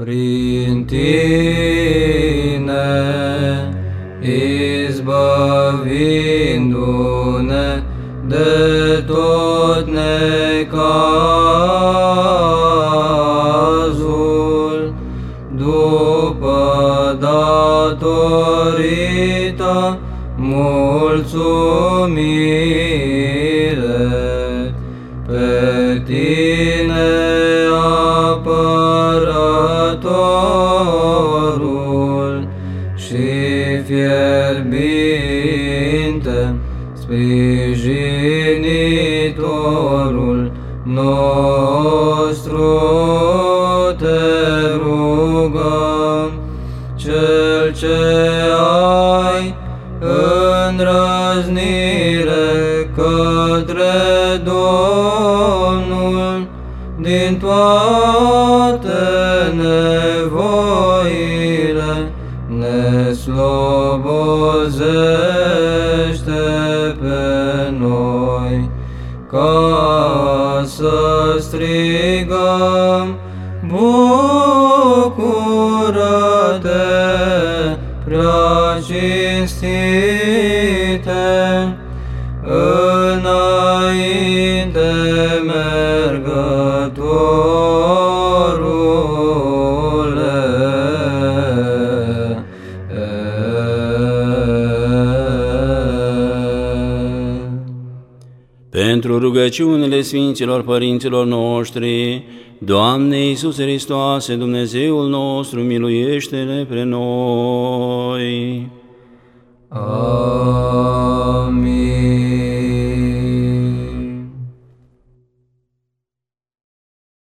Prin tine, izbavindu-ne de tot necazul, după datorită mulțumire pe tine. Apărătorul și fierbinte sprijinitorul nostru te rugăm, cel ce ai îndrăznire către Domnul din toate nevoile, ne slobozește pe noi, ca să strigăm, Bucură-te, prea cinstite, înainte mergătorule. Pentru rugăciunile Sfinților Părinților noștri, Doamne Iisuse Hristoase, Dumnezeul nostru, miluiește-ne pre noi. Amin.